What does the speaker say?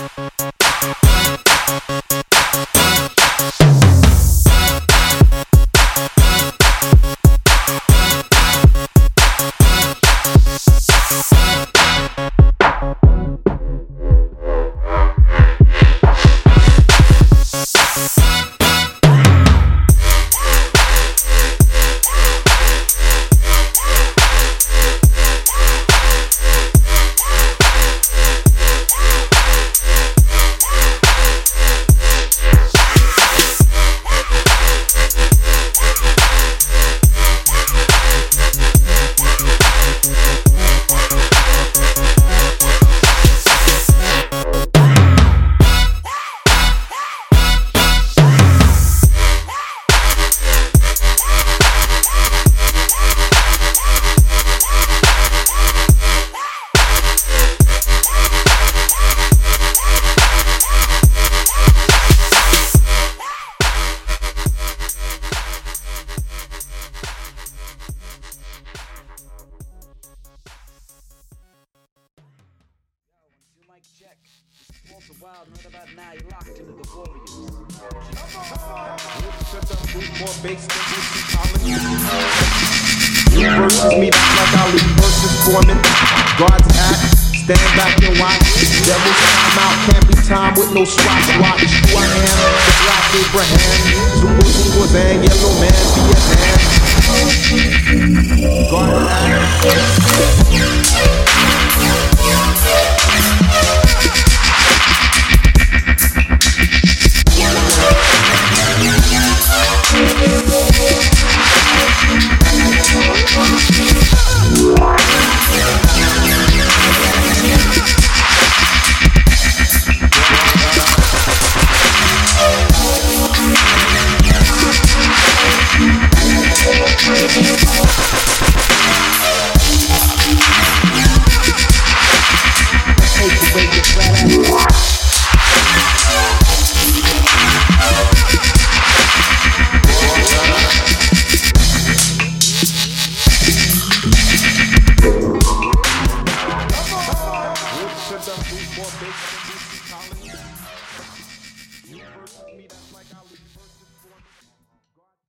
Thank Mic check. Walter Wild, right about now you're locked into the Warriors. You me, like Ali versus Foreman. Guards act, stand back and watch. Devil's time out, can't be time with no swatch watch. Who I am, the black Abraham. Zungo Zungo Zang, yellow man, be a man.